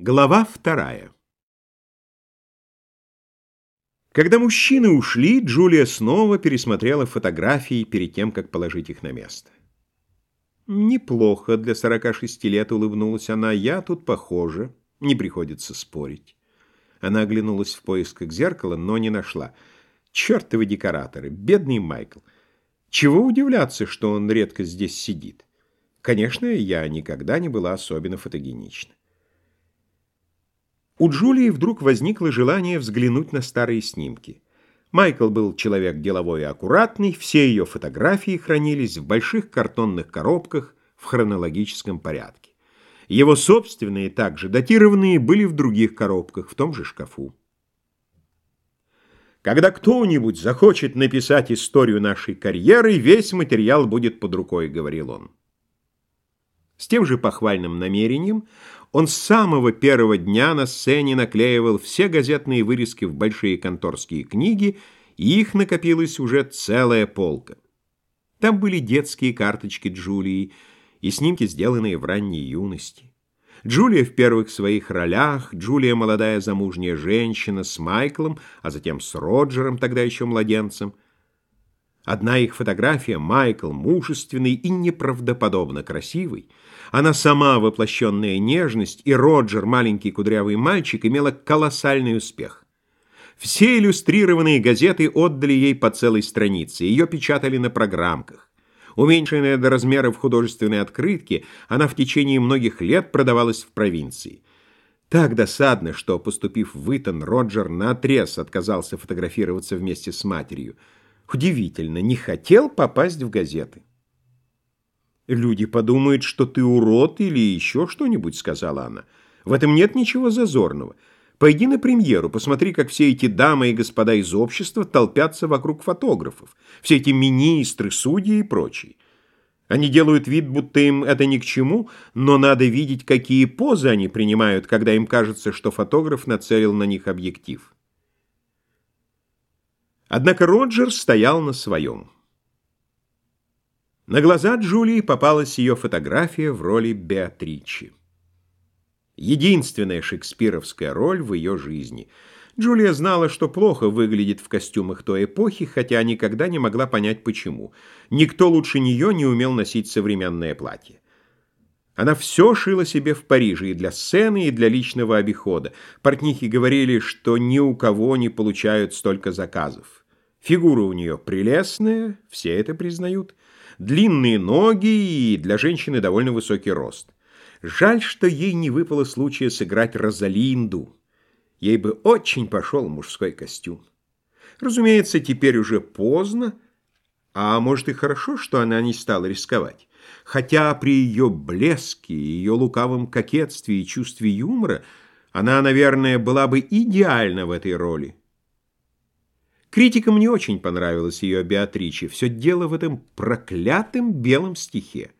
Глава вторая Когда мужчины ушли, Джулия снова пересмотрела фотографии перед тем, как положить их на место. «Неплохо для 46 лет», — улыбнулась она. «Я тут похожа. Не приходится спорить». Она оглянулась в поисках зеркала, но не нашла. «Чертовы декораторы! Бедный Майкл! Чего удивляться, что он редко здесь сидит? Конечно, я никогда не была особенно фотогенична». У Джулии вдруг возникло желание взглянуть на старые снимки. Майкл был человек деловой и аккуратный, все ее фотографии хранились в больших картонных коробках в хронологическом порядке. Его собственные, также датированные, были в других коробках, в том же шкафу. Когда кто-нибудь захочет написать историю нашей карьеры, весь материал будет под рукой, говорил он. С тем же похвальным намерением он с самого первого дня на сцене наклеивал все газетные вырезки в большие конторские книги, и их накопилась уже целая полка. Там были детские карточки Джулии и снимки, сделанные в ранней юности. Джулия в первых своих ролях, Джулия молодая замужняя женщина с Майклом, а затем с Роджером, тогда еще младенцем – Одна их фотография, Майкл, мужественный и неправдоподобно красивый, она сама воплощенная нежность, и Роджер, маленький кудрявый мальчик, имела колоссальный успех. Все иллюстрированные газеты отдали ей по целой странице, ее печатали на программках. Уменьшенная до размеров художественной открытки, она в течение многих лет продавалась в провинции. Так досадно, что, поступив в Итон, Роджер наотрез отказался фотографироваться вместе с матерью – Удивительно, не хотел попасть в газеты. «Люди подумают, что ты урод или еще что-нибудь», — сказала она. «В этом нет ничего зазорного. Пойди на премьеру, посмотри, как все эти дамы и господа из общества толпятся вокруг фотографов, все эти министры, судьи и прочие. Они делают вид, будто им это ни к чему, но надо видеть, какие позы они принимают, когда им кажется, что фотограф нацелил на них объектив». Однако Роджер стоял на своем. На глаза Джулии попалась ее фотография в роли Беатричи. Единственная шекспировская роль в ее жизни. Джулия знала, что плохо выглядит в костюмах той эпохи, хотя никогда не могла понять, почему. Никто лучше нее не умел носить современное платье. Она все шила себе в Париже и для сцены, и для личного обихода. Портнихи говорили, что ни у кого не получают столько заказов. Фигура у нее прелестная, все это признают. Длинные ноги и для женщины довольно высокий рост. Жаль, что ей не выпало случая сыграть Розалинду. Ей бы очень пошел мужской костюм. Разумеется, теперь уже поздно, а может и хорошо, что она не стала рисковать. Хотя при ее блеске, ее лукавом кокетстве и чувстве юмора она, наверное, была бы идеальна в этой роли. Критикам не очень понравилась ее Беатриче. Все дело в этом проклятом белом стихе.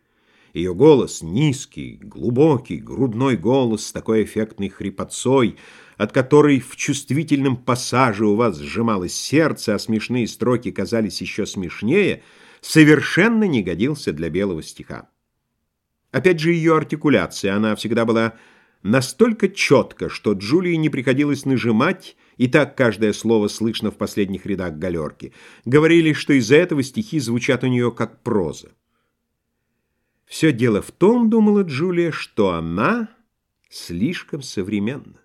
Ее голос низкий, глубокий, грудной голос с такой эффектной хрипотцой, от которой в чувствительном пассаже у вас сжималось сердце, а смешные строки казались еще смешнее, совершенно не годился для белого стиха. Опять же ее артикуляция, она всегда была настолько четко, что Джулии не приходилось нажимать, и так каждое слово слышно в последних рядах галерки. Говорили, что из-за этого стихи звучат у нее как проза. Все дело в том, думала Джулия, что она слишком современна.